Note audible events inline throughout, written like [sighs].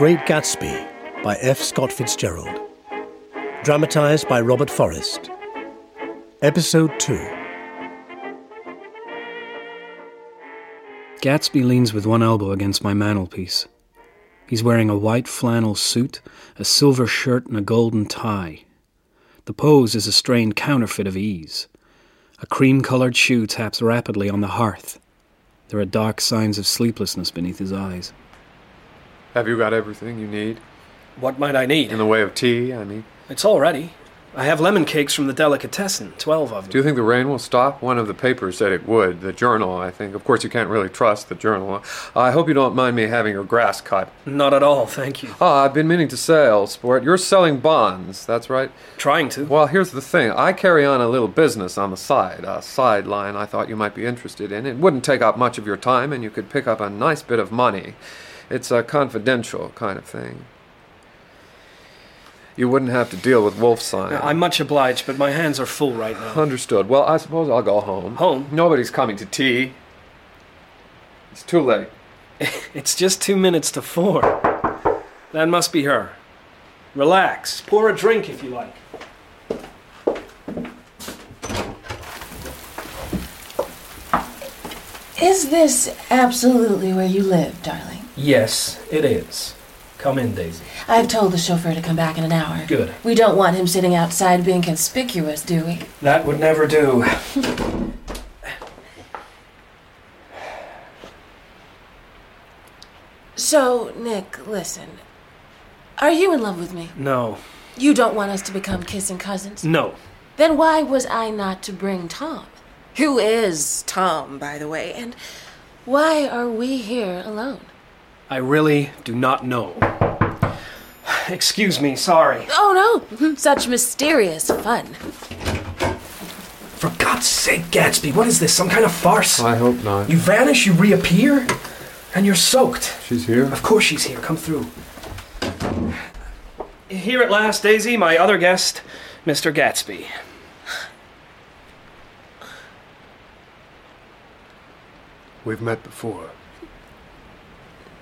Great Gatsby by F. Scott Fitzgerald. Dramatized by Robert Forrest. Episode 2. Gatsby leans with one elbow against my mantelpiece. He's wearing a white flannel suit, a silver shirt, and a golden tie. The pose is a strained counterfeit of ease. A cream colored shoe taps rapidly on the hearth. There are dark signs of sleeplessness beneath his eyes. Have you got everything you need? What might I need? In the way of tea, I mean. It's all ready. I have lemon cakes from the delicatessen, twelve of them. Do you think the rain will stop? One of the papers said it would. The journal, I think. Of course, you can't really trust the journal. I hope you don't mind me having your grass cut. Not at all, thank you. Ah, I've been meaning to say, sport. You're selling bonds, that's right? Trying to. Well, here's the thing. I carry on a little business on the side, a sideline I thought you might be interested in. It wouldn't take up much of your time, and you could pick up a nice bit of money. It's a confidential kind of thing. You wouldn't have to deal with Wolfsheim. I'm much obliged, but my hands are full right now. Understood. Well, I suppose I'll go home. Home? Nobody's coming to tea. It's too late. [laughs] It's just two minutes to four. That must be her. Relax. Pour a drink if you like. Is this absolutely where you live, darling? Yes, it is. Come in, Daisy. I've told the chauffeur to come back in an hour. Good. We don't want him sitting outside being conspicuous, do we? That would never do. [laughs] So, Nick, listen. Are you in love with me? No. You don't want us to become kissing cousins? No. Then why was I not to bring Tom? Who is Tom, by the way? And why are we here alone? I really do not know. Excuse me, sorry. Oh no! [laughs] Such mysterious fun. For God's sake, Gatsby, what is this? Some kind of farce? I hope not. You vanish, you reappear, and you're soaked. She's here? Of course she's here. Come through. Here at last, Daisy, my other guest, Mr. Gatsby. We've met before.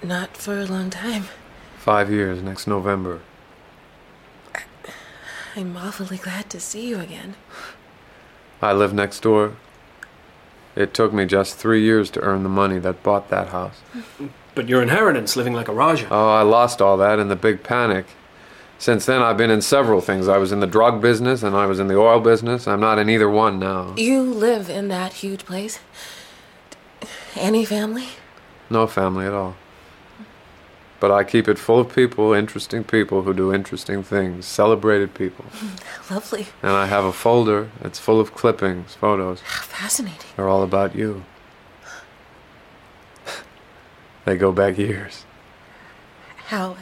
Not for a long time. Five years next November. I'm awfully glad to see you again. I live next door. It took me just three years to earn the money that bought that house. But your inheritance, living like a Raja. Oh, I lost all that in the big panic. Since then, I've been in several things. I was in the drug business and I was in the oil business. I'm not in either one now. You live in that huge place? Any family? No family at all. But I keep it full of people, interesting people who do interesting things, celebrated people. [laughs] Lovely. And I have a folder that's full of clippings, photos. Fascinating. They're all about you. they go back years. How?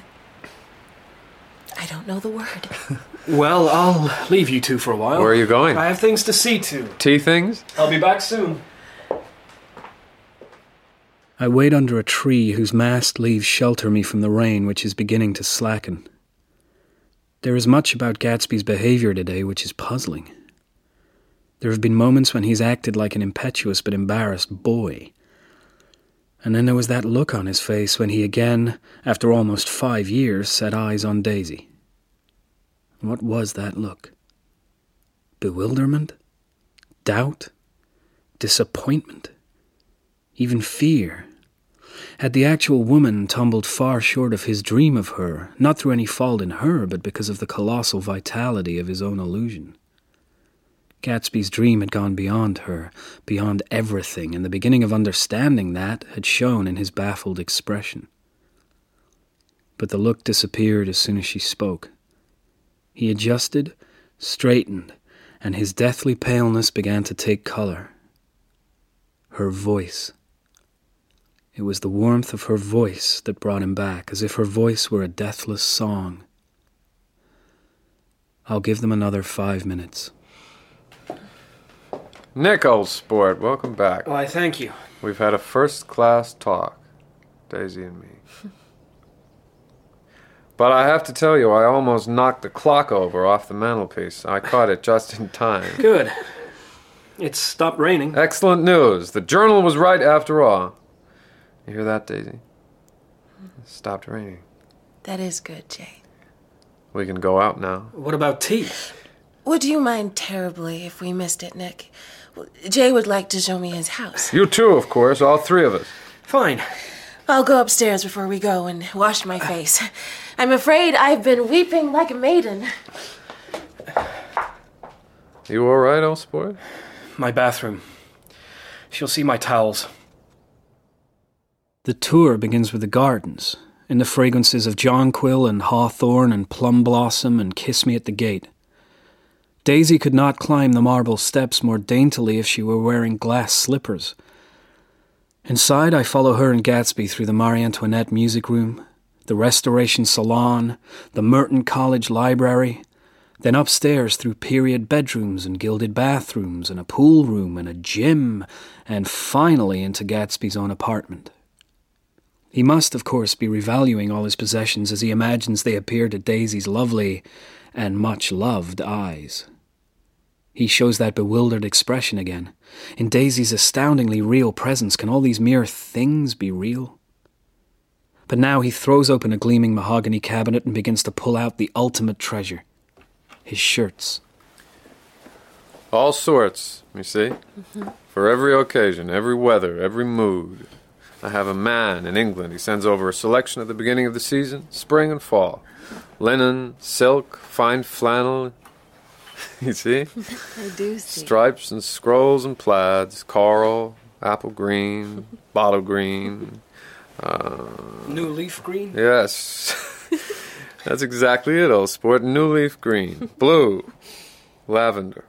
I don't know the word. [laughs] Well, I'll leave you two for a while. Where are you going? I have things to see to. Tea things? I'll be back soon. I wait under a tree whose massed leaves shelter me from the rain which is beginning to slacken. There is much about Gatsby's behavior today which is puzzling. There have been moments when he's acted like an impetuous but embarrassed boy. And then there was that look on his face when he again, after almost five years, set eyes on Daisy. What was that look? Bewilderment? Doubt? Disappointment? Even fear? Had the actual woman tumbled far short of his dream of her, not through any fault in her, but because of the colossal vitality of his own illusion? Gatsby's dream had gone beyond her, beyond everything, and the beginning of understanding that had shown in his baffled expression. But the look disappeared as soon as she spoke. He adjusted, straightened, and his deathly paleness began to take color. Her voice. It was the warmth of her voice that brought him back, as if her voice were a deathless song. I'll give them another five minutes. Nick, old sport, welcome back. Why, thank you. We've had a first class talk, Daisy and me. but I have to tell you, I almost knocked the clock over off the mantelpiece. I caught it just in time. Good. It's stopped raining. Excellent news. The journal was right after all. You hear that, Daisy? It stopped raining. That is good, Jay. We can go out now. What about tea? Would you mind terribly if we missed it, Nick? Jay would like to show me his house. You too, of course, all three of us. Fine. I'll go upstairs before we go and wash my face. I'm afraid I've been weeping like a maiden. You all right, old sport? My bathroom. She'll see my towels. The tour begins with the gardens, in the fragrances of jonquil and hawthorn and plum blossom and kiss me at the gate. Daisy could not climb the marble steps more daintily if she were wearing glass slippers. Inside, I follow her and Gatsby through the Marie Antoinette music room, the Restoration Salon, the Merton College Library, then upstairs through period bedrooms and gilded bathrooms and a pool room and a gym, and finally into Gatsby's own apartment. He must, of course, be revaluing all his possessions as he imagines they appear to Daisy's lovely and much loved eyes. He shows that bewildered expression again. In Daisy's astoundingly real presence, can all these mere things be real? But now he throws open a gleaming mahogany cabinet and begins to pull out the ultimate treasure his shirts. All sorts, you see? Mm-hmm. For every occasion, every weather, every mood. I have a man in England. He sends over a selection at the beginning of the season, spring and fall. Linen, silk, fine flannel. [laughs] you see? I do see. Stripes and scrolls and plaids, coral, apple green, [laughs] bottle green. Uh, New leaf green? Yes. [laughs] That's exactly it, old sport. New leaf green, blue, lavender,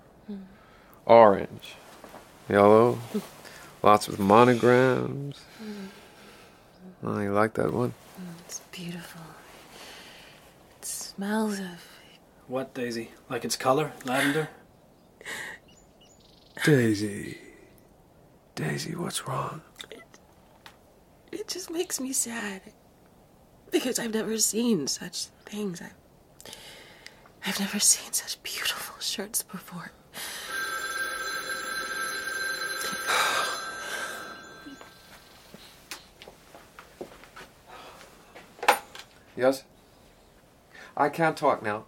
orange, yellow, lots of monograms. Oh, you like that one? Mm, it's beautiful. It smells of. What, Daisy? Like its color? Lavender? [laughs] Daisy. Daisy, what's wrong? It just makes me sad. Because I've never seen such things. I've, I've never seen such beautiful shirts before. Yes? I can't talk now.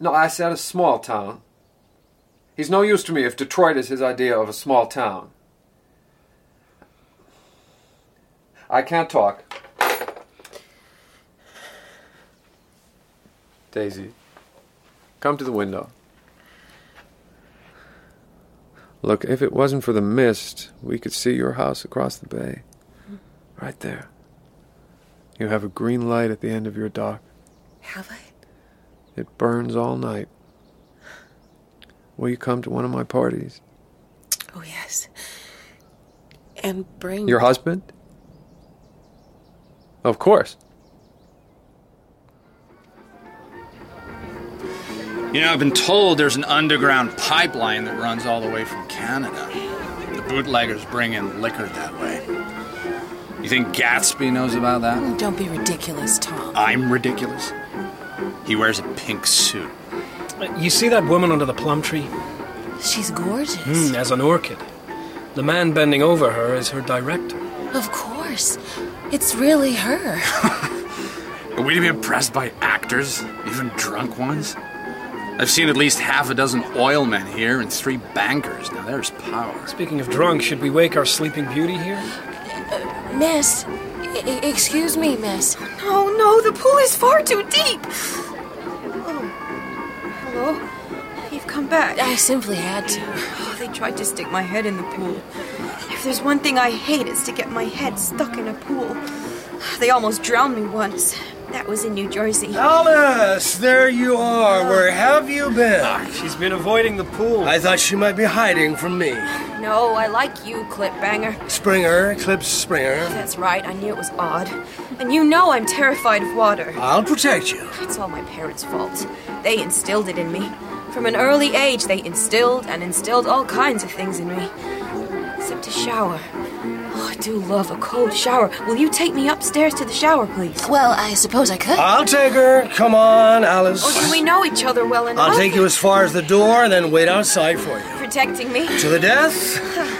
No, I said a small town. He's no use to me if Detroit is his idea of a small town. I can't talk. Daisy, come to the window. Look, if it wasn't for the mist, we could see your house across the bay. Right there. You have a green light at the end of your dock. Have I? It burns all night. Will you come to one of my parties? Oh, yes. And bring. Your husband? Of course. You know, I've been told there's an underground pipeline that runs all the way from Canada. The bootleggers bring in liquor that way. You think Gatsby knows about that? Don't be ridiculous, Tom. I'm ridiculous. He wears a pink suit. Uh, You see that woman under the plum tree? She's gorgeous. Hmm, as an orchid. The man bending over her is her director. Of course. It's really her. [laughs] Are we to be impressed by actors, even drunk ones? I've seen at least half a dozen oil men here and three bankers. Now there's power. Speaking of drunk, should we wake our sleeping beauty here? Miss. I- excuse me, miss. No, no, the pool is far too deep. Oh, hello. You've come back. I simply had to. Oh, they tried to stick my head in the pool. If there's one thing I hate, it's to get my head stuck in a pool. They almost drowned me once. That was in New Jersey. Alice, there you are. Where have you been? Ah, she's been avoiding the pool. I thought she might be hiding from me. No, I like you, Clip Banger. Springer, Eclipse Springer. That's right, I knew it was odd. And you know I'm terrified of water. I'll protect you. It's all my parents' fault. They instilled it in me. From an early age, they instilled and instilled all kinds of things in me. Except to shower. Oh, I do love a cold shower. Will you take me upstairs to the shower, please? Well, I suppose I could. I'll take her. Come on, Alice. Oh, do we know each other well enough? I'll take you as far as the door and then wait outside for you. Protecting me? To the death.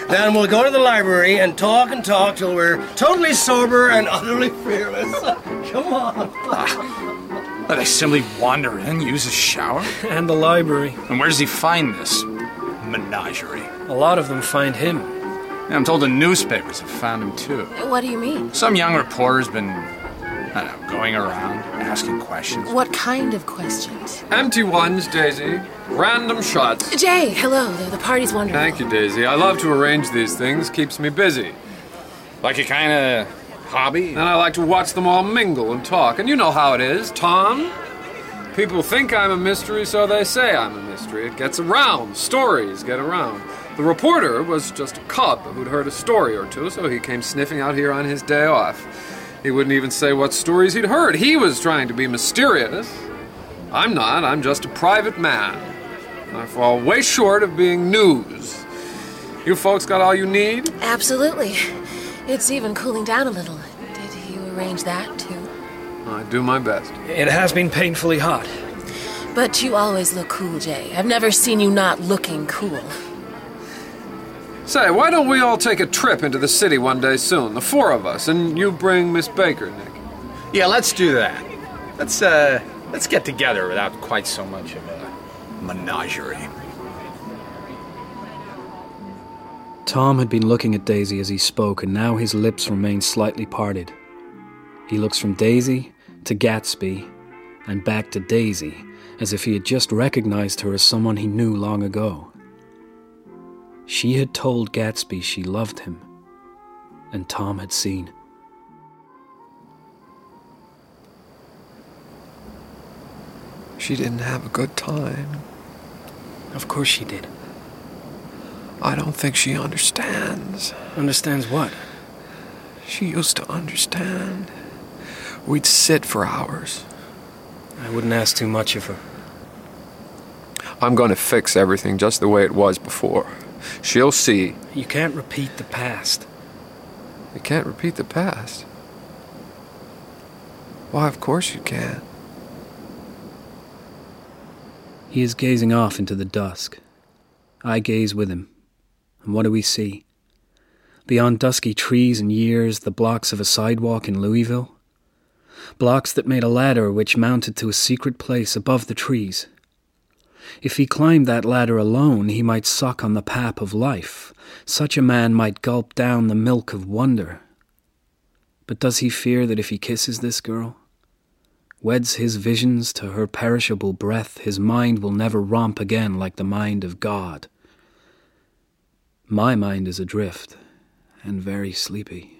then we'll go to the library and talk and talk till we're totally sober and utterly fearless. [laughs] Come on. [laughs] Let I simply wander in, use a shower? And the library. And where does he find this menagerie? A lot of them find him. Yeah, I'm told the newspapers have found him too. What do you mean? Some young reporter's been, I don't know, going around asking questions. What kind of questions? Empty ones, Daisy. Random shots. Jay, hello. The, the party's wonderful. Thank you, Daisy. I love to arrange these things. Keeps me busy. Like a kind of hobby? And I like to watch them all mingle and talk. And you know how it is, Tom. People think I'm a mystery, so they say I'm a mystery. It gets around. Stories get around. The reporter was just a cub who'd heard a story or two, so he came sniffing out here on his day off. He wouldn't even say what stories he'd heard. He was trying to be mysterious. I'm not. I'm just a private man. I fall way short of being news. You folks got all you need? Absolutely. It's even cooling down a little. Did you arrange that, too? I do my best. It has been painfully hot. But you always look cool, Jay. I've never seen you not looking cool. Say, why don't we all take a trip into the city one day soon? The four of us, and you bring Miss Baker, Nick. Yeah, let's do that. Let's, uh, let's get together without quite so much of a menagerie. Tom had been looking at Daisy as he spoke, and now his lips remained slightly parted. He looks from Daisy to Gatsby and back to Daisy, as if he had just recognized her as someone he knew long ago. She had told Gatsby she loved him, and Tom had seen. She didn't have a good time. Of course she did. I don't think she understands. Understands what? She used to understand. We'd sit for hours. I wouldn't ask too much of her. I'm going to fix everything just the way it was before. She'll see. You can't repeat the past. You can't repeat the past. Why, of course you can. He is gazing off into the dusk. I gaze with him. And what do we see? Beyond dusky trees and years, the blocks of a sidewalk in Louisville. Blocks that made a ladder which mounted to a secret place above the trees. If he climbed that ladder alone, he might suck on the pap of life. Such a man might gulp down the milk of wonder. But does he fear that if he kisses this girl, weds his visions to her perishable breath, his mind will never romp again like the mind of God? My mind is adrift and very sleepy.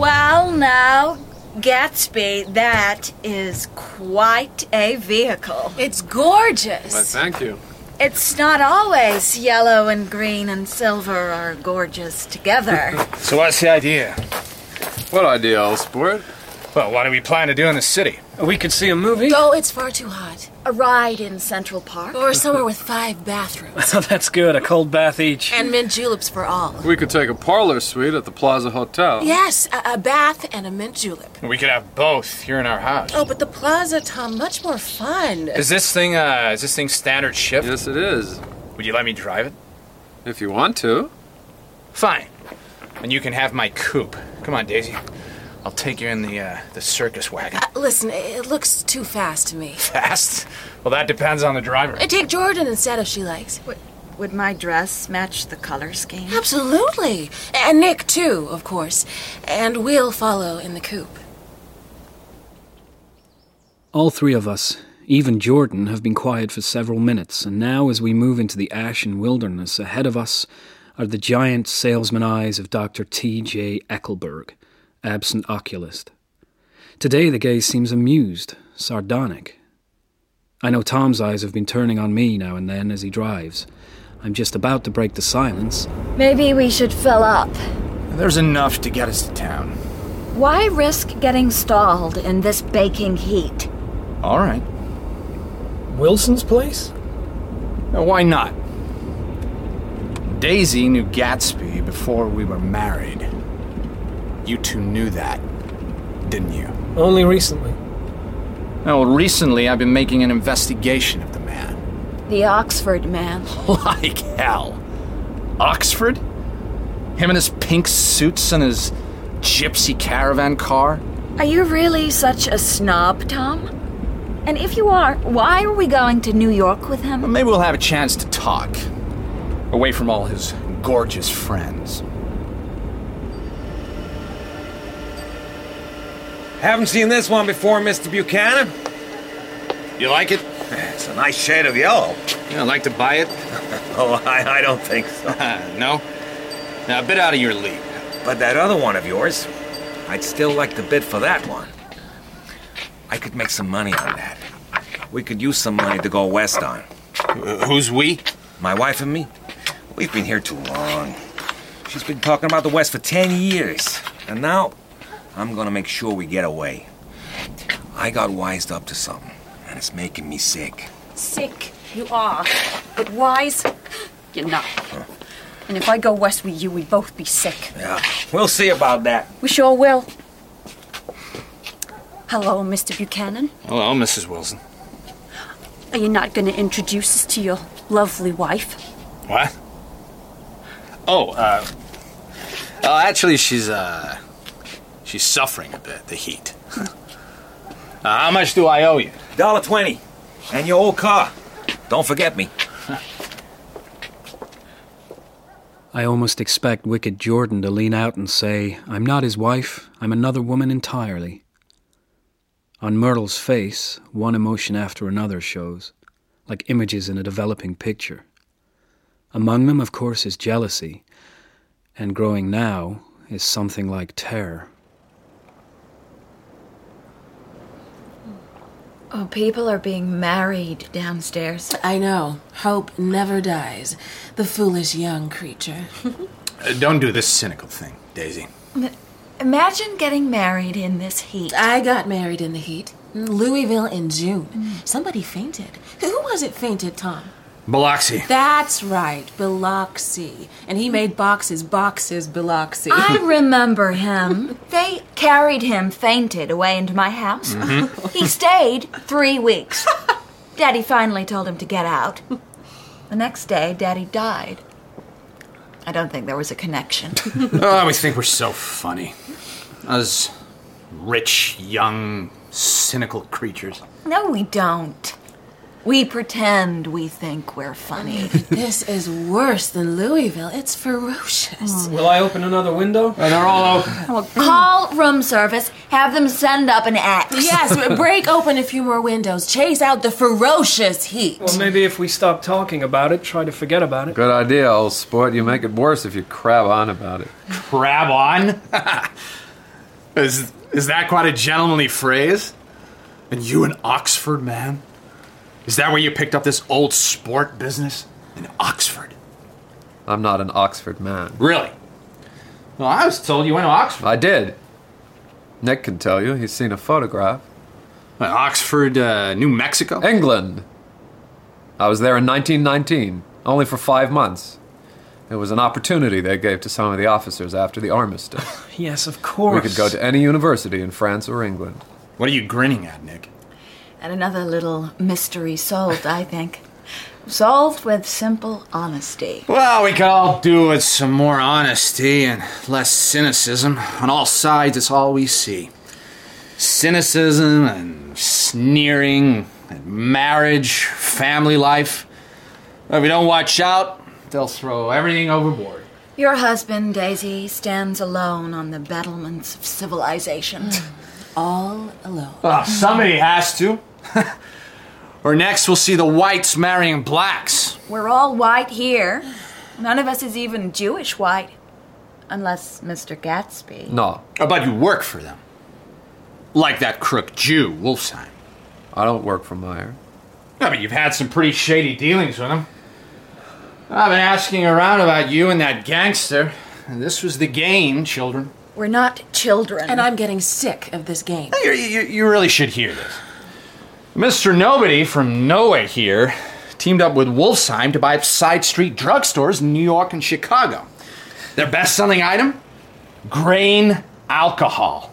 Well, now, Gatsby, that is quite a vehicle. It's gorgeous. Why, thank you. It's not always yellow and green and silver are gorgeous together. [laughs] So what's the idea? What idea, old sport? Well, what do we plan to do in the city? We could see a movie? Oh, it's far too hot. a ride in Central Park. Or somewhere with five bathrooms. [laughs] That's good. A cold bath each. and mint juleps for all. We could take a parlor suite at the Plaza Hotel. Yes, a, a bath and a mint julep. We could have both here in our house. Oh, but the plaza, Tom, much more fun. Is this thing, uh, is this thing standard shift? Yes, it is. Would you let me drive it? If you want to. Fine. And you can have my coupe. Come on, Daisy. I'll take you in the, uh, the circus wagon. Uh, listen, it looks too fast to me. [laughs] Fast? Well, that depends on the driver. Uh, Take Jordan instead if she likes. Would, would my dress match the color scheme? Absolutely. And Nick, too, of course. And we'll follow in the coupe. All three of us, even Jordan, have been quiet for several minutes, and now, as we move into the ashen wilderness ahead of us, are the giant salesman eyes of Dr. T. J. Eckleburg, absent oculist. Today the gaze seems amused, sardonic. I know Tom's eyes have been turning on me now and then as he drives. I'm just about to break the silence. Maybe we should fill up. There's enough to get us to town. Why risk getting stalled in this baking heat? All right. Wilson's place? Now, why not? Daisy knew Gatsby before we were married. You two knew that, didn't you? Only recently. Well, recently I've been making an investigation of the man. The Oxford man. [laughs] Like hell. Oxford? Him in his pink suits and his gypsy caravan car? Are you really such a snob, Tom? And if you are, why are we going to New York with him? Well, maybe we'll have a chance to talk. Away from all his gorgeous friends. Haven't seen this one before, Mr. Buchanan. You like it? It's a nice shade of yellow. You like to buy it? [laughs] Oh, I, I don't think so. [laughs] no? Now, a bit out of your league. But that other one of yours, I'd still like to bid for that one. I could make some money on that. We could use some money to go west on. Who's we? My wife and me. We've been here too long. She's been talking about the West for ten years. And now, I'm gonna make sure we get away. I got wised up to something, and it's making me sick. Sick, you are. But wise, you're not. And if I go west with you, we both be sick. Yeah, we'll see about that. We sure will. Hello, Mr. Buchanan. Hello, Mrs. Wilson. Are you not going to introduce us to your lovely wife? What? Oh, uh. Oh, actually, she's, uh. She's suffering a bit, the heat. [laughs] uh, how much do I owe you? Dollar twenty. And your old car. Don't forget me. [laughs] I almost expect Wicked Jordan to lean out and say, I'm not his wife, I'm another woman entirely. On Myrtle's face, one emotion after another shows, like images in a developing picture. Among them, of course, is jealousy, and growing now is something like terror. Oh, people are being married downstairs. I know. Hope never dies. The foolish young creature. [laughs] Uh, don't do this cynical thing, Daisy. Imagine getting married in this heat. I got married in the heat. Louisville in June. Somebody fainted. Who was it fainted, Tom? Biloxi. That's right, Biloxi. And he made boxes, boxes, Biloxi. I [laughs] remember him. They carried him fainted away into my house. Mm-hmm. He stayed three weeks. Daddy finally told him to get out. The next day, Daddy died. I don't think there was a connection. [laughs] Oh, we think we're so funny. Us rich, young, cynical creatures. no, we don't. We pretend we think we're funny. [laughs] this is worse than Louisville. It's ferocious. Oh. Will I open another window? And they're all open. Well, call room service, have them send up an axe. Yes, [laughs] break open a few more windows. Chase out the ferocious heat. Well, maybe if we stop talking about it, try to forget about it. Good idea, old sport. You make it worse if you crab on about it. Crab on? [laughs] is, is that quite a gentlemanly phrase? And you an Oxford man? Is that where you picked up this old sport business? In Oxford? I'm not an Oxford man. Really? Well, I was told you went to Oxford. I did. Nick can tell you. He's seen a photograph. Uh, Oxford, uh, New Mexico? England. I was there in 1919, only for five months. It was an opportunity they gave to some of the officers after the armistice. [sighs] Yes, of course. We could go to any university in France or England. What are you grinning at, Nick? And another little mystery solved, I think. Solved with simple honesty. Well, we could all do with some more honesty and less cynicism. On all sides, it's all we see cynicism and sneering and marriage, family life. If we don't watch out, they'll throw everything overboard. Your husband, Daisy, stands alone on the battlements of civilization. [sighs] All alone. Well, somebody has to. [laughs] or next, we'll see the whites marrying blacks. We're all white here. None of us is even Jewish white. Unless Mr. Gatsby. No, oh, How about you work for them? Like that crook Jew, Wolfsheim. I don't work for Meyer. I mean, you've had some pretty shady dealings with him. I've been asking around about you and that gangster. And this was the game, children. We're not children. And I'm getting sick of this game. You, you, you really should hear this. Mr. Nobody from nowhere here teamed up with Wolfsheim to buy up side street drugstores in New York and Chicago. Their best selling item? Grain alcohol.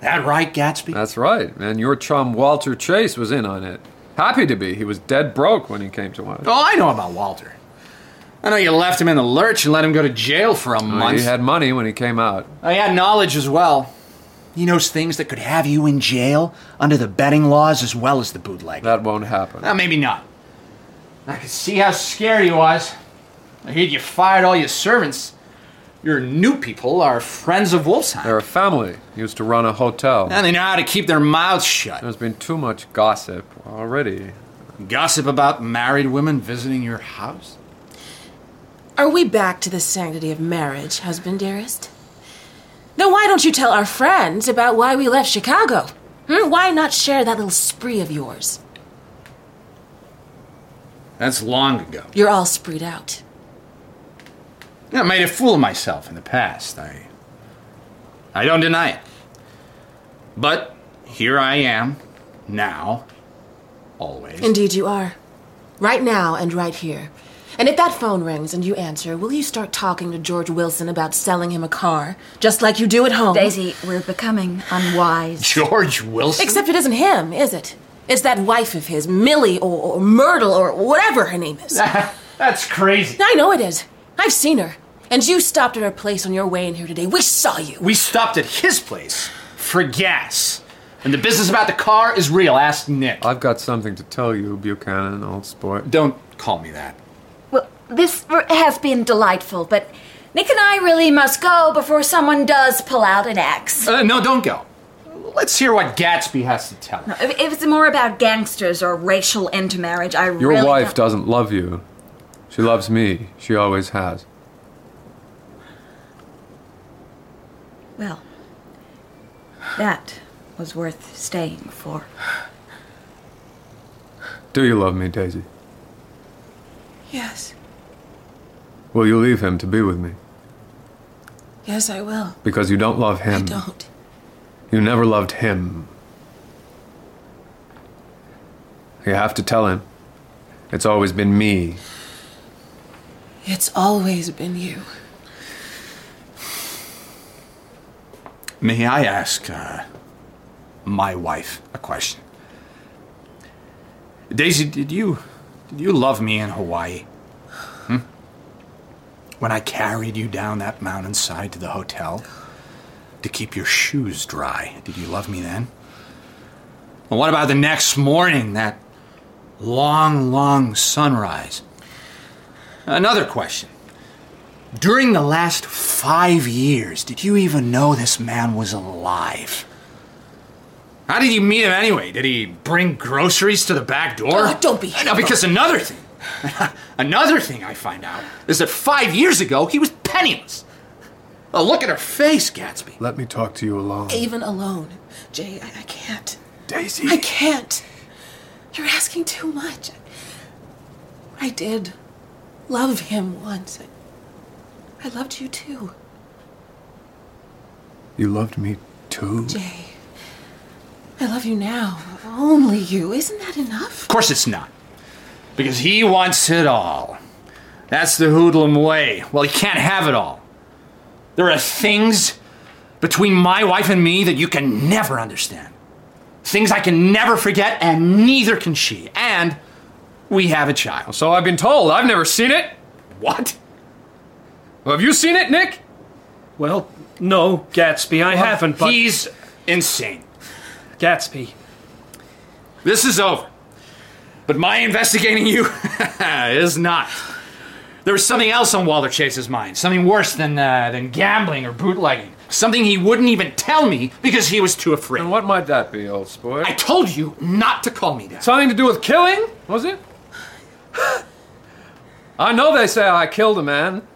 That right, Gatsby? That's right, and your chum Walter Chase was in on it. Happy to be. He was dead broke when he came to us. Oh, I know about Walter. I know you left him in the lurch and let him go to jail for a oh, Well, month. he had money when he came out. Oh, I had knowledge as well. He knows things that could have you in jail under the betting laws as well as the bootleg. That won't happen. Uh, maybe not. I could see how scared he was. I heard you fired all your servants. Your new people are friends of Wolfsheim. They're a family. Used to run a hotel. And they know how to keep their mouths shut. There's been too much gossip already. Gossip about married women visiting your house? Are we back to the sanctity of marriage, husband dearest? Then why don't you tell our friends about why we left Chicago? Hmm? Why not share that little spree of yours? That's long ago. You're all spreed out. I made a fool of myself in the past. I. I don't deny it. But here I am, now, always. Indeed, you are. Right now and right here. And if that phone rings and you answer, will you start talking to George Wilson about selling him a car, just like you do at home? Daisy, we're becoming unwise. George Wilson? Except it isn't him, is it? It's that wife of his, Millie or, or Myrtle or whatever her name is. [laughs] That's crazy. I know it is. I've seen her. And you stopped at her place on your way in here today. We saw you. We stopped at his place for gas. And the business about the car is real. Ask Nick. I've got something to tell you, Buchanan, old sport. Don't call me that. Well, this has been delightful, but Nick and I really must go before someone does pull out an axe. Uh, no, don't go. Let's hear what Gatsby has to tell. No, if, if it's more about gangsters or racial intermarriage, I Your really wife don't- doesn't love you. She loves me. She always has. Well, that was worth staying for. Do you love me, Daisy? Yes. Will you leave him to be with me? Yes, I will. Because you don't love him. I don't. You never loved him. You have to tell him. It's always been me. It's always been you. May I ask uh, my wife a question? Daisy, did you did you love me in Hawaii? When I carried you down that mountainside to the hotel to keep your shoes dry, did you love me then? Well, what about the next morning, that long, long sunrise? Another question. During the last five years, did you even know this man was alive? How did you meet him anyway? Did he bring groceries to the back door? Oh, don't be No, because another thing, [laughs] another thing I find out is that five years ago he was penniless. Oh, look at her face, Gatsby. Let me talk to you alone. Even alone. Jay, I, I can't. Daisy. I can't. You're asking too much. I did love him once. I, I loved you too, You loved me too? Jay. I love you now. Only you. Isn't that enough? Of course it's not. Because he wants it all. That's the hoodlum way. Well, he can't have it all. There are things between my wife and me that you can never understand. Things I can never forget, and neither can she. And we have a child. So I've been told. I've never seen it. What? Have you seen it, Nick? Well, no, Gatsby, I haven't, but. He's insane. Gatsby. This is over. But my investigating you [laughs] is not. There was something else on Walter Chase's mind. Something worse than, uh, than gambling or bootlegging. Something he wouldn't even tell me because he was too afraid. And what might that be, old sport? I told you not to call me that. Something to do with killing, was it? I know they say I killed a man.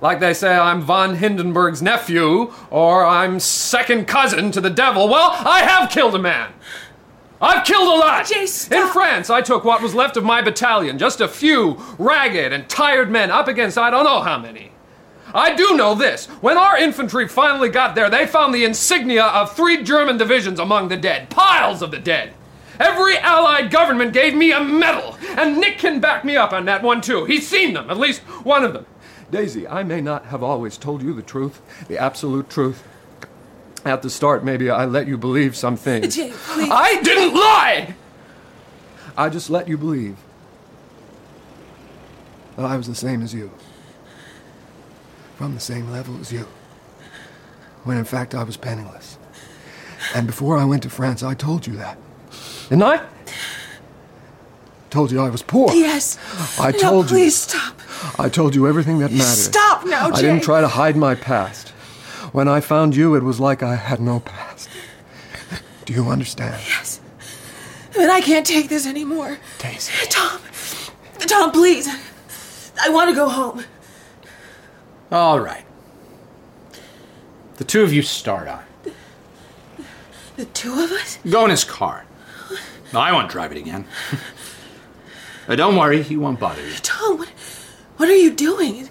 Like they say I'm von Hindenburg's nephew, or I'm second cousin to the devil. Well, I have killed a man. I've killed a lot. Jay, In. France, I took what was left of my battalion, just a few ragged and tired men up against I don't know how many. I do know this. When our infantry finally got there, they found the insignia of three German divisions among the dead. Piles of the dead. Every Allied government gave me a medal, and Nick can back me up on that one too. He's seen them, at least one of them. Daisy, I may not have always told you the truth, the absolute truth. At the start, maybe I let you believe some things. [laughs] Jay, please. I didn't lie! I just let you believe that I was the same as you. From the same level as you. When in fact I was penniless. And before I went to France, I told you that. Didn't I? Told you I was poor. Yes. I no, told you. please stop. I told you everything that mattered. Stop now, Jay. I didn't try to hide my past. When I found you, it was like I had no past. Do you understand? Yes. But I can't take this anymore. Daisy. Tom. Tom, please. I want to go home. All right. The two of you start on. The two of us? Go in his car. No, I won't drive it again. But [laughs] uh, don't worry, he won't bother you. Tom, what, what are you doing?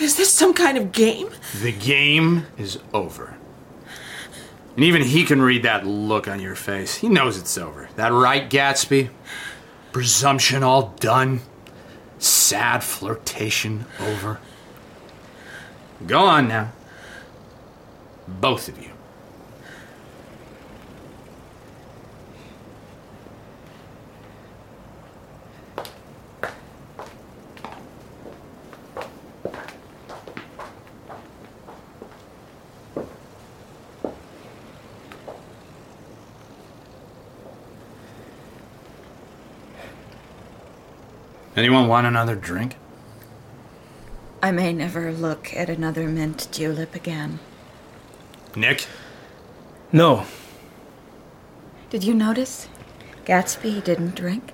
Is this some kind of game? The game is over. And even he can read that look on your face. He knows it's over. That right, Gatsby? Presumption all done. Sad flirtation over. Go on now. Both of you. Anyone want another drink? I may never look at another mint julep again. Nick? No. Did you notice? Gatsby didn't drink.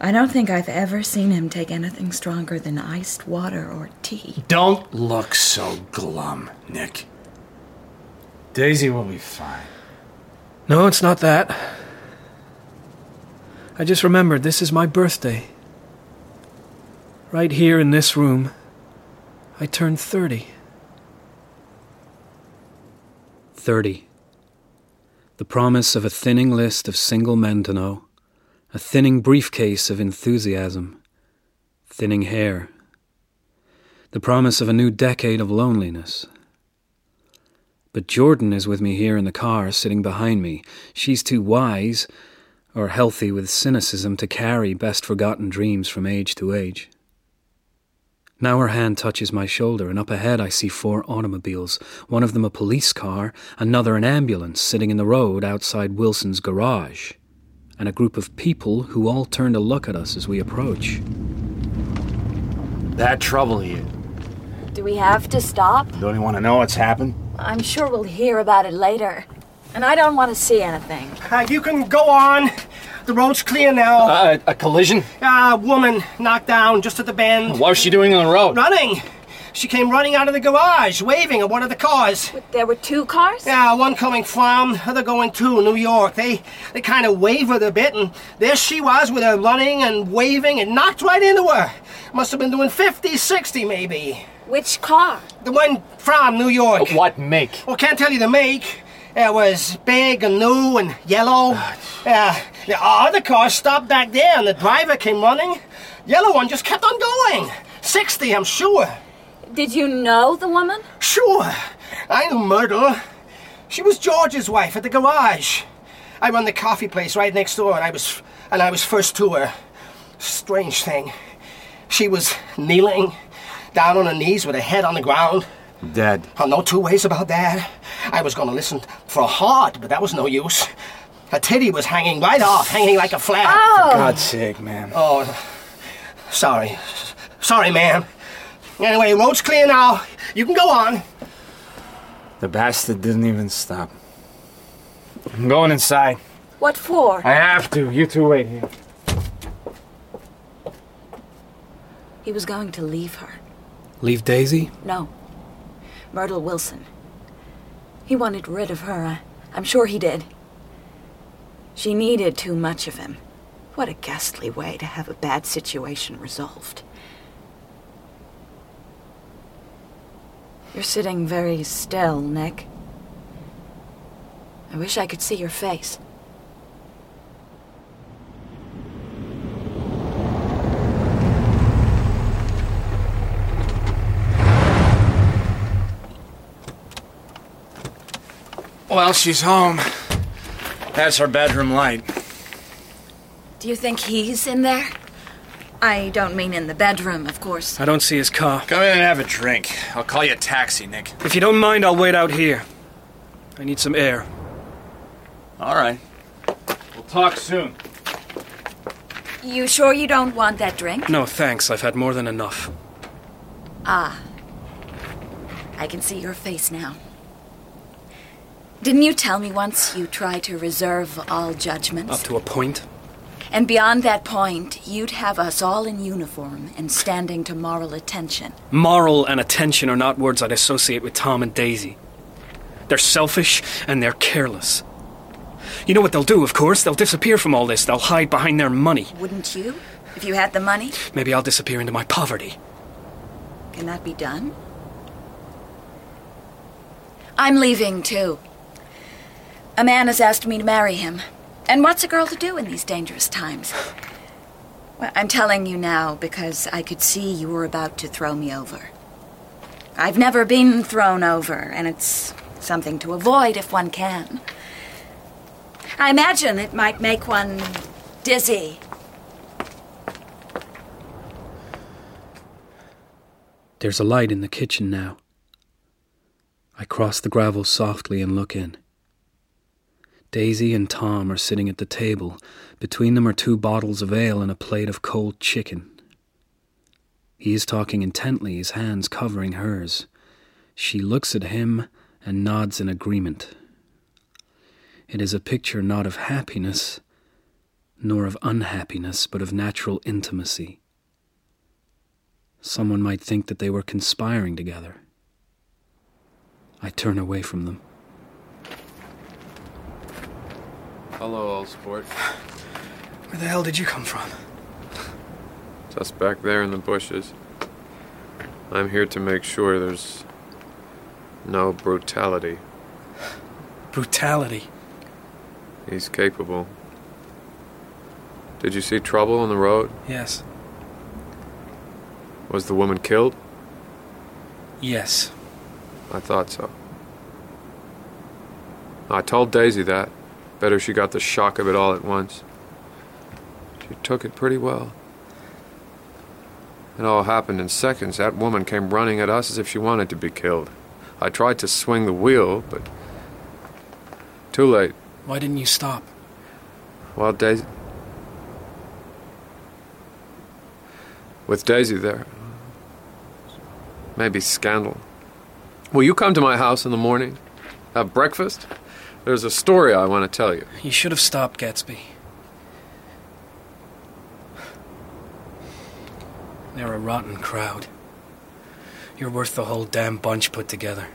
I don't think I've ever seen him take anything stronger than iced water or tea. Don't look so glum, Nick. Daisy will be fine. No, it's not that. I just remembered this is my birthday. Right here in this room, I turned 30. 30. The promise of a thinning list of single men to know, a thinning briefcase of enthusiasm, thinning hair, the promise of a new decade of loneliness. But Jordan is with me here in the car, sitting behind me. She's too wise or healthy with cynicism to carry best forgotten dreams from age to age. Now her hand touches my shoulder, and up ahead I see four automobiles, one of them a police car, another an ambulance sitting in the road outside Wilson's garage, and a group of people who all turn to look at us as we approach. That trouble here. Do we have to stop? Don't you want to know what's happened? I'm sure we'll hear about it later. And I don't want to see anything. Uh, you can go on. The road's clear now. Uh, a collision? A woman knocked down just at the bend. What was she doing on the road? Running. She came running out of the garage, waving at one of the cars. There were two cars? Yeah, one coming from, other going to New York. They they kind of wavered a bit, and there she was with her running and waving and knocked right into her. Must have been doing 50, 60 maybe. Which car? The one from New York. What make? Well, can't tell you the make. It was big and new and yellow. Uh, the other car stopped back there, and the driver came running. Yellow one just kept on going. 60, I'm sure. Did you know the woman? Sure. I knew Myrtle. She was George's wife at the garage. I run the coffee place right next door, and I was and I was first to her. Strange thing. She was kneeling, down on her knees with her head on the ground. Dead. Oh, no two ways about that. I was going to listen for a heart, but that was no use. Her titty was hanging right off, hanging like a flag. Oh! God's sake, man. Oh, sorry. Sorry, ma'am. Anyway, road's clear now. You can go on. The bastard didn't even stop. I'm going inside. What for? I have to. You two wait here. He was going to leave her. Leave Daisy? No. Myrtle Wilson. He wanted rid of her. I'm sure he did. She needed too much of him. What a ghastly way to have a bad situation resolved. You're sitting very still, Nick. I wish I could see your face. Well, she's home. That's her bedroom light. Do you think he's in there? I don't mean in the bedroom, of course. I don't see his car. Come in and have a drink. I'll call you a taxi, Nick. If you don't mind, I'll wait out here. I need some air. All right. We'll talk soon. You sure you don't want that drink? No, thanks. I've had more than enough. Ah. I can see your face now. Didn't you tell me once you try to reserve all judgments? Up to a point. And beyond that point, you'd have us all in uniform and standing to moral attention. Moral and attention are not words I'd associate with Tom and Daisy. They're selfish and they're careless. You know what they'll do, of course? They'll disappear from all this. They'll hide behind their money. Wouldn't you? If you had the money? Maybe I'll disappear into my poverty. Can that be done? I'm leaving, too. A man has asked me to marry him. And what's a girl to do in these dangerous times? Well, I'm telling you now because I could see you were about to throw me over. I've never been thrown over, and it's something to avoid if one can. I imagine it might make one dizzy. There's a light in the kitchen now. I cross the gravel softly and look in. Daisy and Tom are sitting at the table. Between them are two bottles of ale and a plate of cold chicken. He is talking intently, his hands covering hers. She looks at him and nods in agreement. It is a picture not of happiness, nor of unhappiness, but of natural intimacy. Someone might think that they were conspiring together. I turn away from them. Hello, old sport. Where the hell did you come from? Just back there in the bushes. I'm here to make sure there's no brutality. Brutality. He's capable. Did you see trouble on the road? Yes. Was the woman killed? Yes. I thought so. I told Daisy that. Better she got the shock of it all at once. She took it pretty well. It all happened in seconds. That woman came running at us as if she wanted to be killed. I tried to swing the wheel, but. Too late. Why didn't you stop? Well, Daisy. With Daisy there. Maybe scandal. Will you come to my house in the morning? Have breakfast? There's a story I want to tell you. You should have stopped, Gatsby. They're a rotten crowd. You're worth the whole damn bunch put together.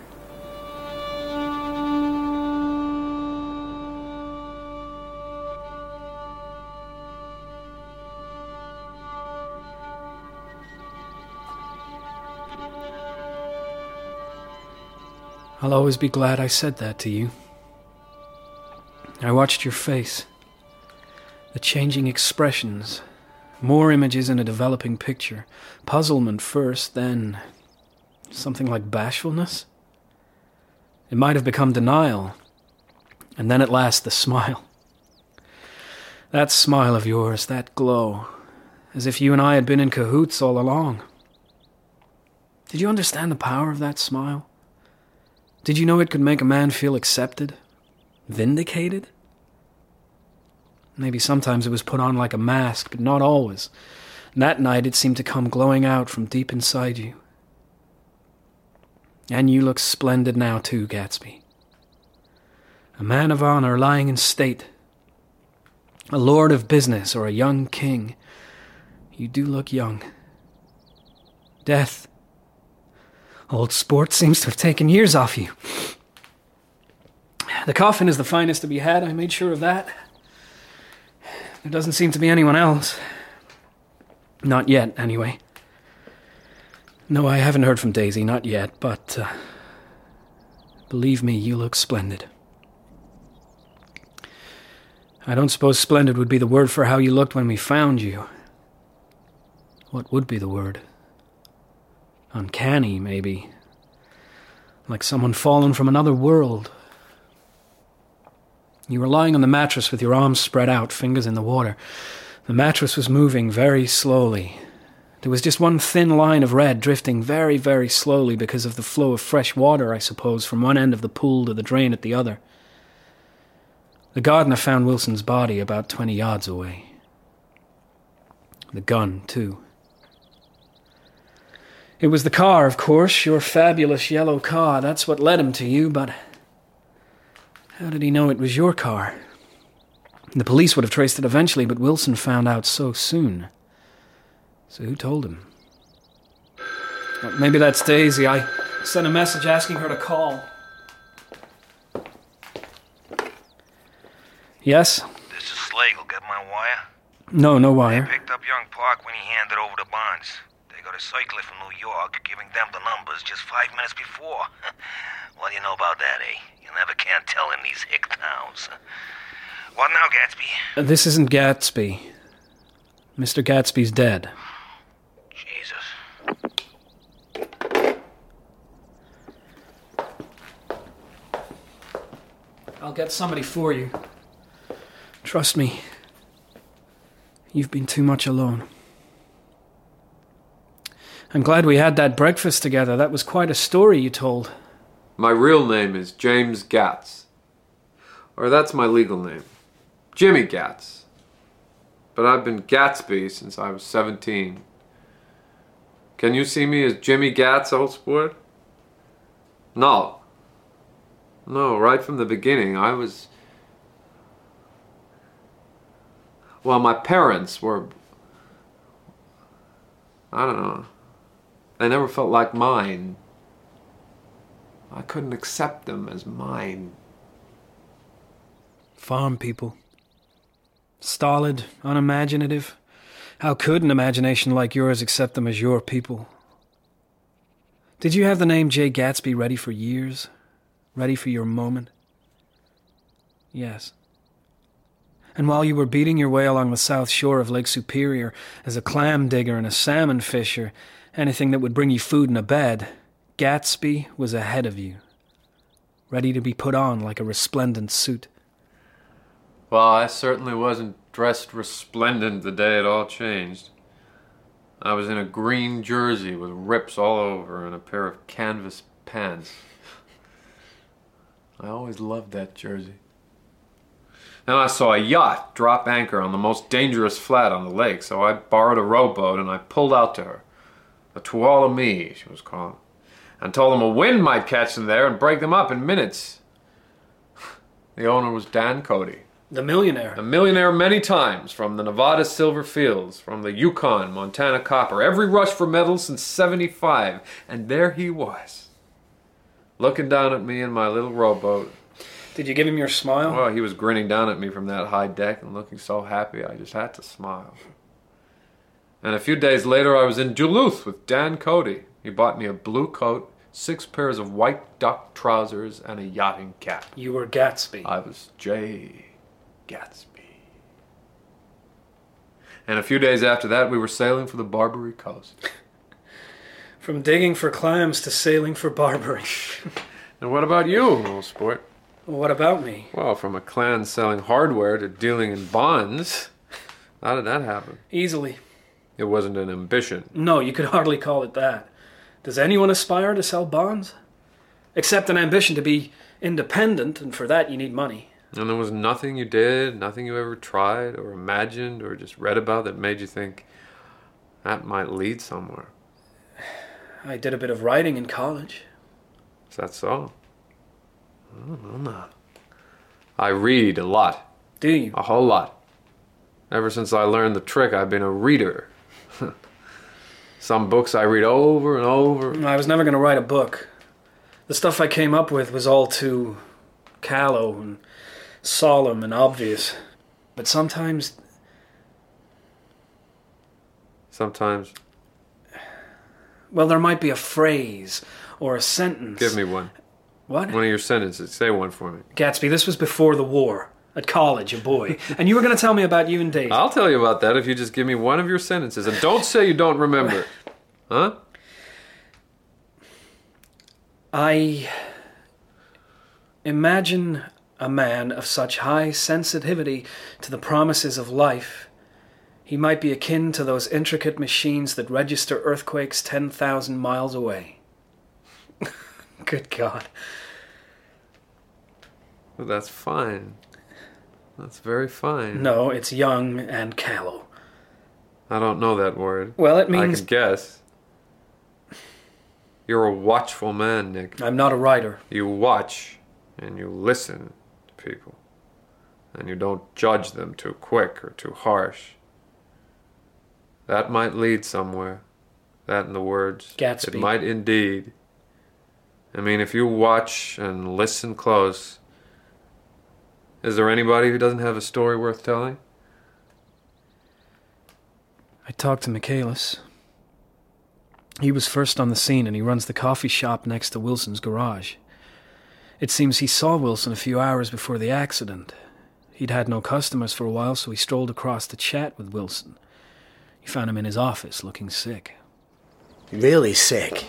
I'll always be glad I said that to you. I watched your face, the changing expressions, more images in a developing picture. Puzzlement first, then something like bashfulness. It might have become denial, and then at last the smile. That smile of yours, that glow, as if you and I had been in cahoots all along. Did you understand the power of that smile? Did you know it could make a man feel accepted? Vindicated? Maybe sometimes it was put on like a mask, but not always. And that night it seemed to come glowing out from deep inside you. And you look splendid now, too, Gatsby. A man of honor lying in state, a lord of business, or a young king. You do look young. Death Old sport seems to have taken years off you. The coffin is the finest to be had, I made sure of that. There doesn't seem to be anyone else. Not yet, anyway. No, I haven't heard from Daisy, not yet, but uh, believe me, you look splendid. I don't suppose splendid would be the word for how you looked when we found you. What would be the word? Uncanny, maybe. Like someone fallen from another world. You were lying on the mattress with your arms spread out, fingers in the water. The mattress was moving very slowly. There was just one thin line of red drifting very, very slowly because of the flow of fresh water, I suppose, from one end of the pool to the drain at the other. The gardener found Wilson's body about twenty yards away. The gun, too. It was the car, of course, your fabulous yellow car. That's what led him to you, but how did he know it was your car? The police would have traced it eventually, but Wilson found out so soon. So who told him? Well, maybe that's Daisy. I sent a message asking her to call. Yes? This is Slagle. Get my wire? No, no wire. Picked up young Park when he handed over the bonds. They got a cyclist from New York giving them the numbers just five minutes before. [laughs] what do you know about that, eh? You never can tell in these hick towns. What now, Gatsby? Uh, this isn't Gatsby. Mr. Gatsby's dead. Jesus. I'll get somebody for you. Trust me. You've been too much alone. I'm glad we had that breakfast together. That was quite a story you told. My real name is James Gatz. Or that's my legal name. Jimmy Gatz. But I've been Gatsby since I was 17. Can you see me as Jimmy Gatz, old sport? No. No, right from the beginning, I was. Well, my parents were. I don't know. They never felt like mine. I couldn't accept them as mine. Farm people. Stolid, unimaginative. How could an imagination like yours accept them as your people? Did you have the name Jay Gatsby ready for years? Ready for your moment? Yes. And while you were beating your way along the south shore of Lake Superior as a clam digger and a salmon fisher, anything that would bring you food and a bed, Gatsby was ahead of you, ready to be put on like a resplendent suit. Well, I certainly wasn't dressed resplendent the day it all changed. I was in a green jersey with rips all over and a pair of canvas pants. I always loved that jersey. Then I saw a yacht drop anchor on the most dangerous flat on the lake, so I borrowed a rowboat and I pulled out to her. The Tuolumne, she was called, and told them a wind might catch them there and break them up in minutes. [laughs] The owner was Dan Cody. The millionaire. The millionaire many times, from the Nevada silver fields, from the Yukon, Montana copper, every rush for metals since 75. And there he was, looking down at me in my little rowboat. Did you give him your smile? Well, he was grinning down at me from that high deck and looking so happy I just had to smile. And a few days later, I was in Duluth with Dan Cody. He bought me a blue coat, six pairs of white duck trousers, and a yachting cap. You were Gatsby. I was Jay Gatsby. And a few days after that, we were sailing for the Barbary Coast. [laughs] From digging for clams to sailing for Barbary. [laughs] and what about you, old sport? What about me? Well, from a clan selling hardware to dealing in bonds. How did that happen? Easily. It wasn't an ambition. No, you could hardly call it that. Does anyone aspire to sell bonds? Except an ambition to be independent, and for that you need money. And there was nothing you did, nothing you ever tried or imagined or just read about that made you think that might lead somewhere. I did a bit of writing in college. Is that so? I don't know. I read a lot. Do you? A whole lot. Ever since I learned the trick, I've been a reader. Some books I read over and over. I was never going to write a book. The stuff I came up with was all too callow and solemn and obvious. But sometimes. Sometimes. Well, there might be a phrase or a sentence. Give me one. What? One of your sentences. Say one for me. Gatsby, this was before the war. At college, a boy. and you were going to tell me about you and Daisy. I'll tell you about that if you just give me one of your sentences. And don't say you don't remember. Huh? I imagine a man of such high sensitivity to the promises of life, he might be akin to those intricate machines that register earthquakes 10,000 miles away. [laughs] Good God. But that's fine. That's very fine. No, it's young and callow. I don't know that word. Well, it I means can guess. You're a watchful man, Nick. I'm not a writer. You watch and you listen to people. And you don't judge them too quick or too harsh. That might lead somewhere. That in the words. Gatsby. It might indeed. I mean, if you watch and listen close, is there anybody who doesn't have a story worth telling? I talked to Michaelis. He was first on the scene and he runs the coffee shop next to Wilson's garage. It seems he saw Wilson a few hours before the accident. He'd had no customers for a while, so he strolled across to chat with Wilson. He found him in his office, looking sick. Really sick.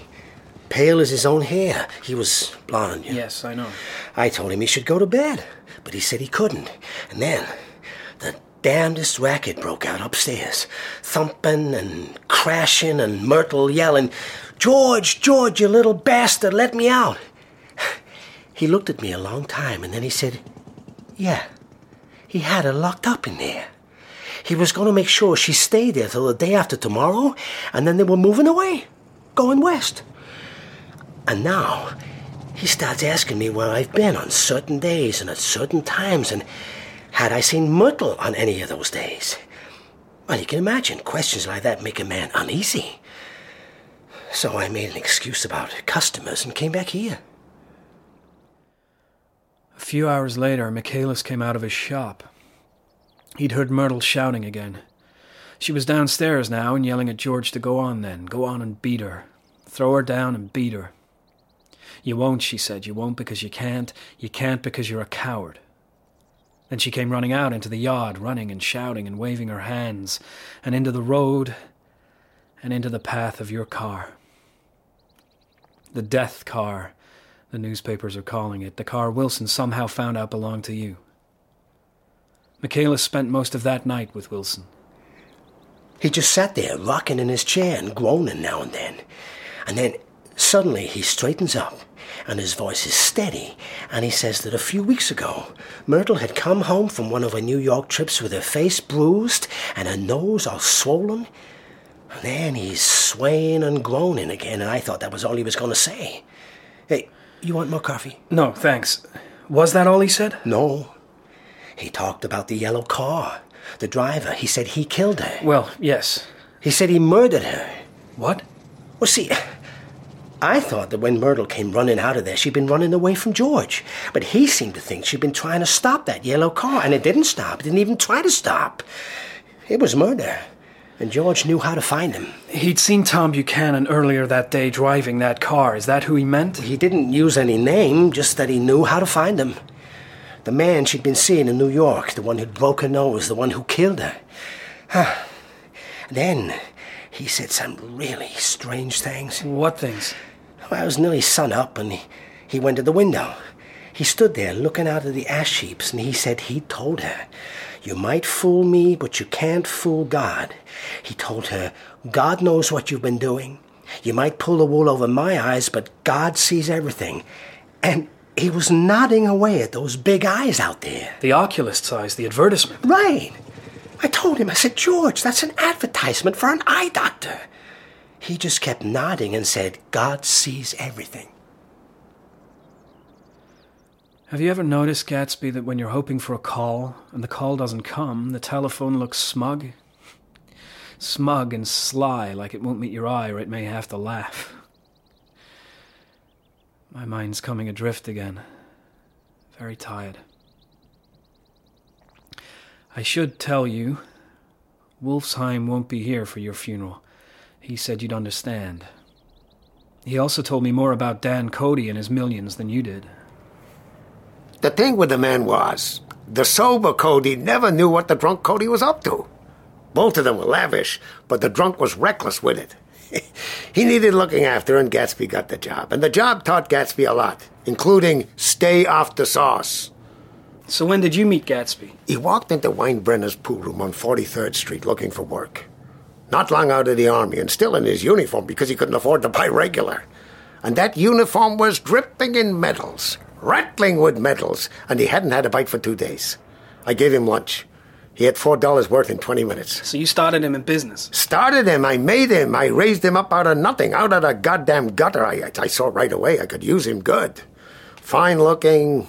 Pale as his own hair. He was blonde. You know. Yes, I know. I told him he should go to bed, but he said he couldn't. And then the damnedest racket broke out upstairs. Thumping and crashing and Myrtle yelling, George, George, you little bastard, let me out. He looked at me a long time and then he said, Yeah, he had her locked up in there. He was going to make sure she stayed there till the day after tomorrow, and then they were moving away, going west. And now he starts asking me where I've been on certain days and at certain times, and had I seen Myrtle on any of those days. Well, you can imagine questions like that make a man uneasy. So I made an excuse about customers and came back here. A few hours later, Michaelis came out of his shop. He'd heard Myrtle shouting again. She was downstairs now and yelling at George to go on then, go on and beat her. Throw her down and beat her. You won't, she said. You won't because you can't. You can't because you're a coward. Then she came running out into the yard, running and shouting and waving her hands, and into the road, and into the path of your car. The death car, the newspapers are calling it, the car Wilson somehow found out belonged to you. Michaelis spent most of that night with Wilson. He just sat there, rocking in his chair and groaning now and then. And then suddenly he straightens up, and his voice is steady, and he says that a few weeks ago, Myrtle had come home from one of her New York trips with her face bruised and her nose all swollen. And then he's swaying and groaning again, and I thought that was all he was going to say. Hey, you want more coffee? No, thanks. Was that all he said? No. He talked about the yellow car. The driver, he said he killed her. Well, yes. He said he murdered her. What? Well, see, I thought that when Myrtle came running out of there, she'd been running away from George. But he seemed to think she'd been trying to stop that yellow car, and it didn't stop. It didn't even try to stop. It was murder. And George knew how to find him. He'd seen Tom Buchanan earlier that day driving that car. Is that who he meant? He didn't use any name, just that he knew how to find him. The man she'd been seeing in New York, the one who'd broke her nose, the one who killed her. then he said some really strange things. What things? Well, it was nearly sun up, and he, he went to the window. He stood there looking out at the ash heaps, and he said he told her, You might fool me, but you can't fool God. He told her, God knows what you've been doing. You might pull the wool over my eyes, but God sees everything. And he was nodding away at those big eyes out there. The oculist's eyes, the advertisement. Right. I told him, I said, George, that's an advertisement for an eye doctor. He just kept nodding and said, God sees everything. Have you ever noticed, Gatsby, that when you're hoping for a call and the call doesn't come, the telephone looks smug? Smug and sly, like it won't meet your eye or it may have to laugh. My mind's coming adrift again. Very tired. I should tell you, Wolfsheim won't be here for your funeral. He said you'd understand. He also told me more about Dan Cody and his millions than you did. The thing with the man was, the sober Cody never knew what the drunk Cody was up to. Both of them were lavish, but the drunk was reckless with it. [laughs] he needed looking after, and Gatsby got the job. And the job taught Gatsby a lot, including stay off the sauce. So when did you meet Gatsby? He walked into Winebrenner's pool room on 43rd Street looking for work. Not long out of the army and still in his uniform because he couldn't afford to buy regular. And that uniform was dripping in medals, rattling with medals, and he hadn't had a bite for two days. I gave him lunch. He had four dollars worth in 20 minutes. So you started him in business? Started him, I made him, I raised him up out of nothing, out of the goddamn gutter. I, I saw right away I could use him good. Fine looking,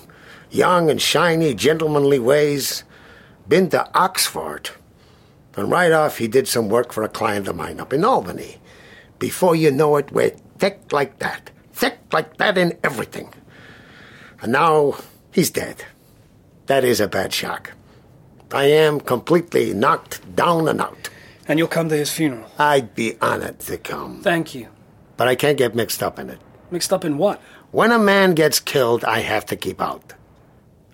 young and shiny, gentlemanly ways. Been to Oxford. And right off, he did some work for a client of mine up in Albany. Before you know it, we're thick like that. Thick like that in everything. And now he's dead. That is a bad shock. I am completely knocked down and out. And you'll come to his funeral? I'd be honored to come. Thank you. But I can't get mixed up in it. Mixed up in what? When a man gets killed, I have to keep out.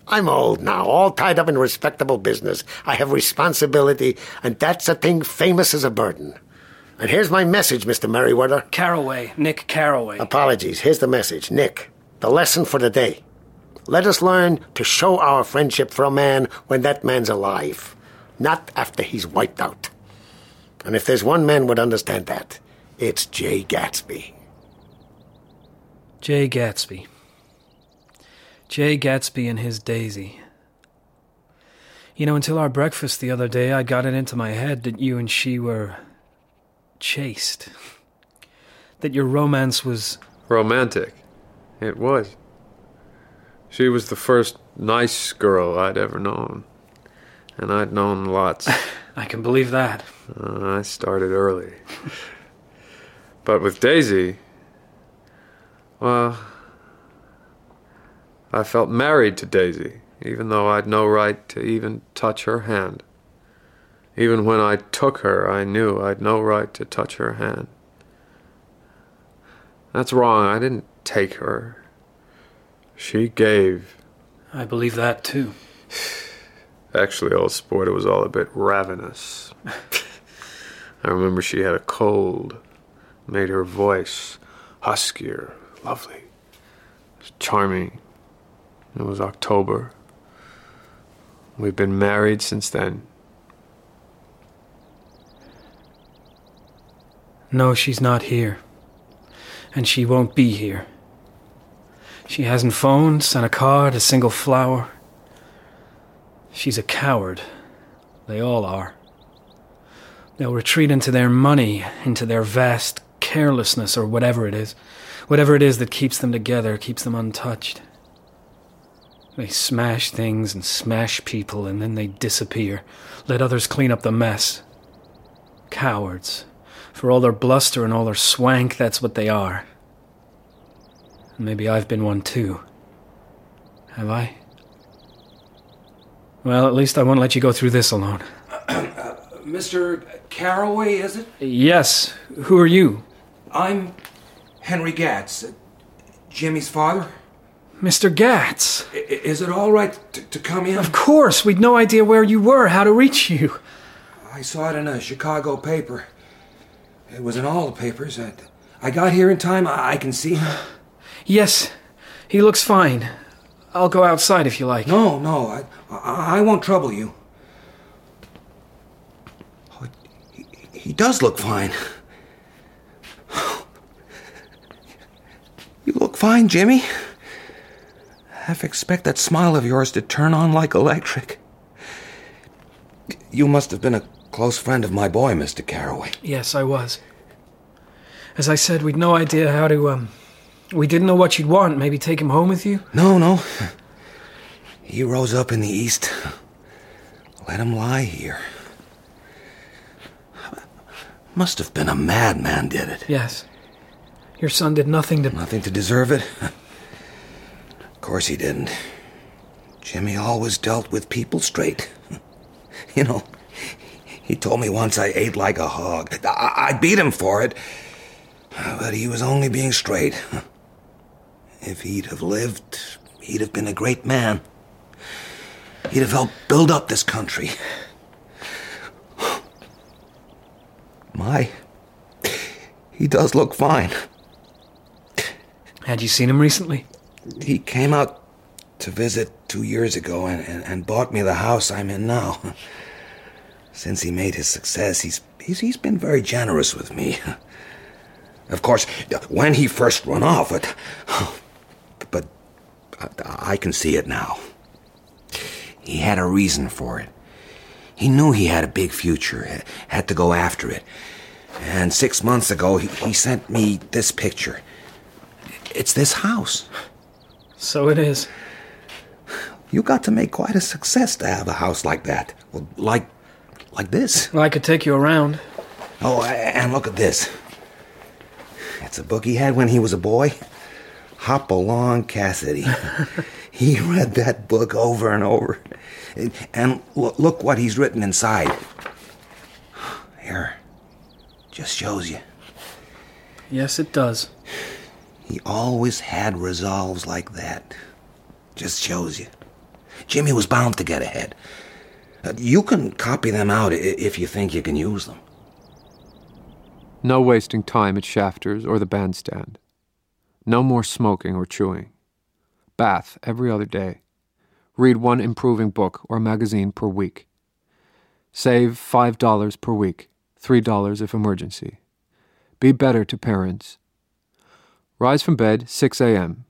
I'm old now, all tied up in respectable business. I have responsibility, and that's a thing famous as a burden. And here's my message, Mr. Merriweather. Carraway, Nick Carraway. Apologies. Here's the message. Nick, the lesson for the day. Let us learn to show our friendship for a man when that man's alive, not after he's wiped out. And if there's one man would understand that, it's Jay Gatsby. Jay Gatsby. Jay Gatsby and his Daisy. You know, until our breakfast the other day, I got it into my head that you and she were chaste. That your romance was. Romantic. It was. She was the first nice girl I'd ever known. And I'd known lots. [laughs] I can believe that. Uh, I started early. but with Daisy, well, I felt married to Daisy, even though I'd no right to even touch her hand. Even when I took her, I knew I'd no right to touch her hand. That's wrong. I didn't take her. She gave. I believe that too. Actually, old sport, it was all a bit ravenous. [laughs] I remember she had a cold, made her voice huskier, lovely. Charming. It was October. We've been married since then. No, she's not here. And she won't be here. She hasn't phoned, sent a card, a single flower. She's a coward. They all are. They'll retreat into their money, into their vast carelessness, or whatever it is. Whatever it is that keeps them together, keeps them untouched. They smash things and smash people, and then they disappear. Let others clean up the mess. Cowards. For all their bluster and all their swank, that's what they are. Maybe I've been one too. Have I? Well, at least I won't let you go through this alone. [clears throat] uh, Mr. Carraway, is it? Yes. Who are you? I'm Henry Gatz, Jimmy's father. Mr. Gatz. I- is it all right to, to come in? Of course. We'd no idea where you were, how to reach you. I saw it in a Chicago paper. It was in all the papers. I, I got here in time. I, I can see him. Yes, he looks fine. I'll go outside if you like. No, no, I, I, I won't trouble you. Oh, he, he does look fine. You look fine, Jimmy. Half expect that smile of yours to turn on like electric. You must have been a close friend of my boy, Mr. Carraway. Yes, I was. As I said, we'd no idea how to, um. We didn't know what you'd want. Maybe take him home with you? No, no. He rose up in the east. Let him lie here. Must have been a madman did it. Yes. Your son did nothing to. Nothing to deserve it? Course he didn't. Jimmy always dealt with people straight. [laughs] You know, he told me once I ate like a hog. I, I beat him for it. But he was only being straight. [laughs] If he'd have lived, he'd have been a great man. He'd have helped build up this country. [gasps] My, he does look fine. Had you seen him recently? He came out to visit two years ago and, and, and bought me the house I'm in now. [laughs] Since he made his success, he's, he's, he's been very generous with me. [laughs] Of course, when he first run off, it, but [sighs] I can see it now. He had a reason for it. He knew he had a big future, had to go after it. And six months ago, he, he sent me this picture. It's this house. So it is. You got to make quite a success to have a house like that. Well, like, like this. Well, I could take you around. Oh, and look at this. It's a book he had when he was a boy. Hopalong Cassidy. [laughs] he read that book over and over. And look what he's written inside. Here. Just shows you. Yes, it does. He always had resolves like that. Just shows you. Jimmy was bound to get ahead. Uh, you can copy them out if you think you can use them. No wasting time at Shafters or the bandstand. No more smoking or chewing. Bath every other day. Read one improving book or magazine per week. Save $5 per week, $3 if emergency. Be better to parents. Rise from bed 6 a.m.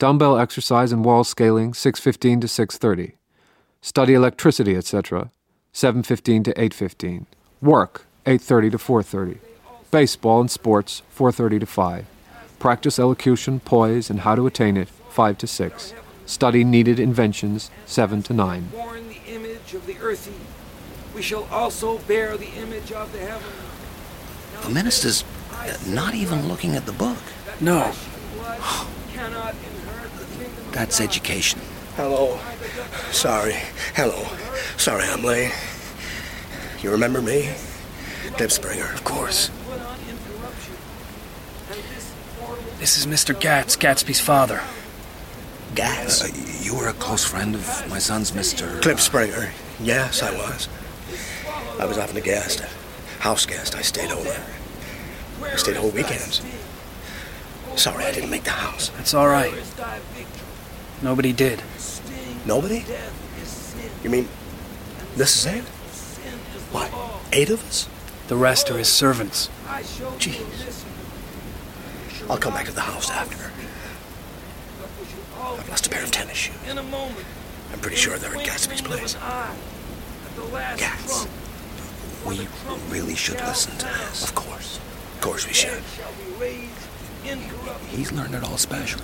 Dumbbell exercise and wall scaling 6:15 to 6:30. Study electricity, etc. 7:15 to 8:15. Work 8:30 to 4:30. Baseball and sports, 4.30 to 5. Practice elocution, poise, and how to attain it, 5 to 6. Study needed inventions, 7 to 9. Born the image of the earthy, we shall also bear the image of the heaven. The minister's not even looking at the book. No. That's education. Hello. Sorry. Hello. Sorry I'm late. You remember me? Klipspringer, of course. This is Mr. Gatz, Gatsby's father. Gatz? Uh, you were a close friend of my son's Mr. Klipspringer. Yes, I was. I was often a guest, a house guest. I stayed over. I stayed whole weekends. Sorry I didn't make the house. That's all right. Nobody did. Nobody? You mean this is it? What, eight of us? The rest are his servants. Jeez. I'll come back to the house after. I've lost a pair of tennis shoes. I'm pretty sure they're at Gatsby's place. Gats. We really should listen to this. Of course. Of course we should. He's learned it all special.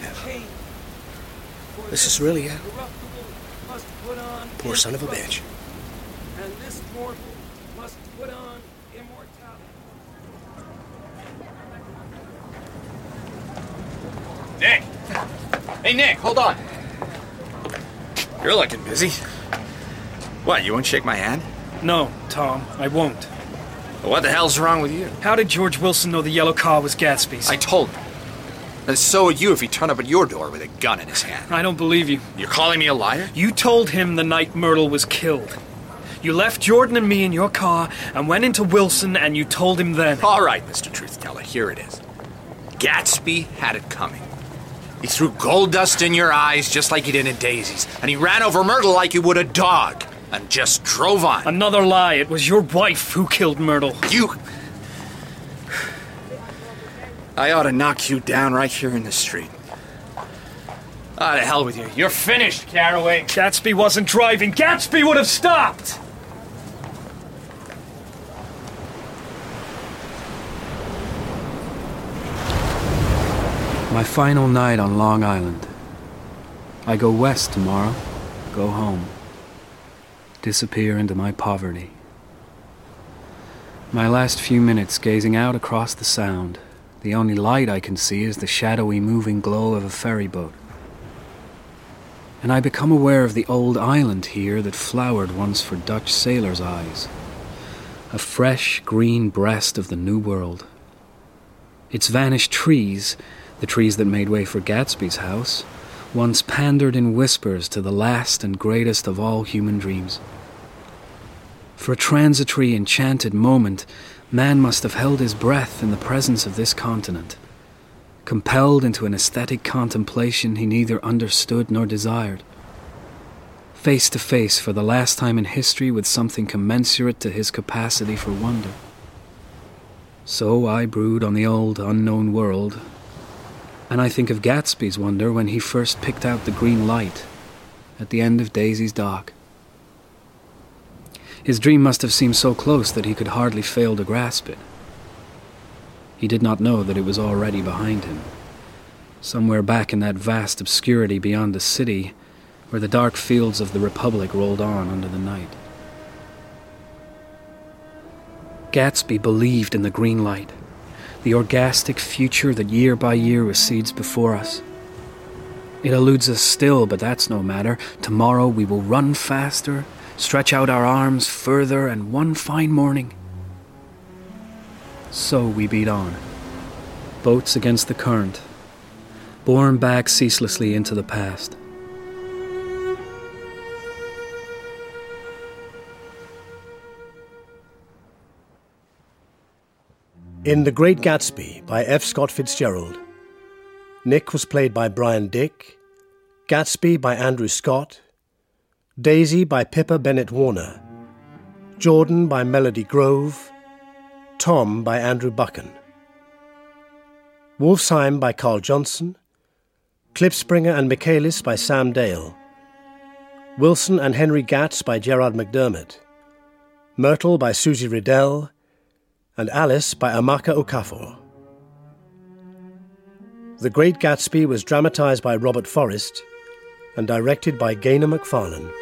Yeah. This is really it. Poor son of a bitch. And this mortal must put on immortality. Nick! Hey, Nick, hold on. You're looking busy. What, you won't shake my hand? No, Tom, I won't. What the hell's wrong with you? How did George Wilson know the yellow car was Gatsby's? I told him. And so would you if he turned up at your door with a gun in his hand. I don't believe you. You're calling me a liar? You told him the night Myrtle was killed. You left Jordan and me in your car and went into Wilson and you told him then. All right, Mr. Truth-Teller, here it is. Gatsby had it coming. He threw gold dust in your eyes just like he did in Daisy's, and he ran over Myrtle like he would a dog, and just drove on. Another lie. It was your wife who killed Myrtle. You. I ought to knock you down right here in the street. Ah, to hell with you. You're finished, Carraway. Gatsby wasn't driving. Gatsby would have stopped! My final night on Long Island. I go west tomorrow, go home, disappear into my poverty. My last few minutes gazing out across the sound, the only light I can see is the shadowy moving glow of a ferry boat. And I become aware of the old island here that flowered once for Dutch sailors' eyes. A fresh green breast of the New World. Its vanished trees, the trees that made way for Gatsby's house, once pandered in whispers to the last and greatest of all human dreams. For a transitory, enchanted moment, man must have held his breath in the presence of this continent, compelled into an aesthetic contemplation he neither understood nor desired. face to face for the last time in history with something commensurate to his capacity for wonder. So I brood on the old unknown world, and I think of Gatsby's wonder when he first picked out the green light at the end of Daisy's dock. His dream must have seemed so close that he could hardly fail to grasp it. He did not know that it was already behind him, somewhere back in that vast obscurity beyond the city where the dark fields of the Republic rolled on under the night. Gatsby believed in the green light, the orgastic future that year by year recedes before us. It eludes us still, but that's no matter. Tomorrow we will run faster, stretch out our arms further, and one fine morning. So we beat on, boats against the current, borne back ceaselessly into the past. In The Great Gatsby by F. Scott Fitzgerald, Nick was played by Bryan Dick, Gatsby by Andrew Scott, Daisy by Pippa Bennett Warner, Jordan by Melody Grove, Tom by Andrew Buchan, Wolfsheim by Carl Johnson, Klipspringer and Michaelis by Sam Dale, Wilson and Henry Gatz by Gerard McDermott, Myrtle by Susie Riddell, and Alice by Amaka Okafor. The Great Gatsby was dramatized by Robert Forrest and directed by Gaynor McFarlane.